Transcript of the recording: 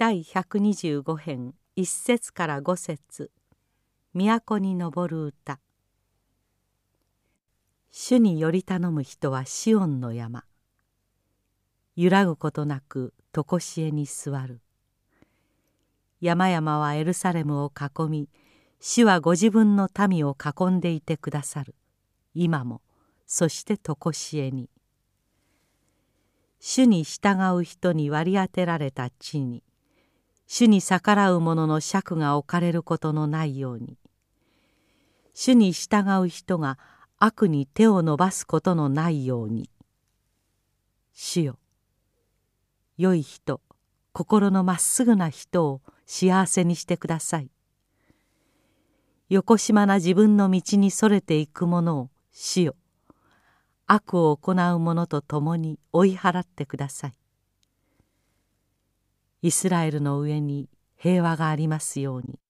第125編1節から5節。都に登る歌。主により頼む人はシオンの山。揺らぐことなく常しえに座る。山々はエルサレムを囲み主はご自分の民を囲んでいてくださる。今もそして常しえに。主に従う人に割り当てられた地に。主に逆らう者の尺が置かれることのないように。主に従う人が悪に手を伸ばすことのないように。主よ良い人心のまっすぐな人を幸せにしてください。横島な自分の道にそれていく者を主よ悪を行う者と共に追い払ってください。イスラエルの上に平和がありますように。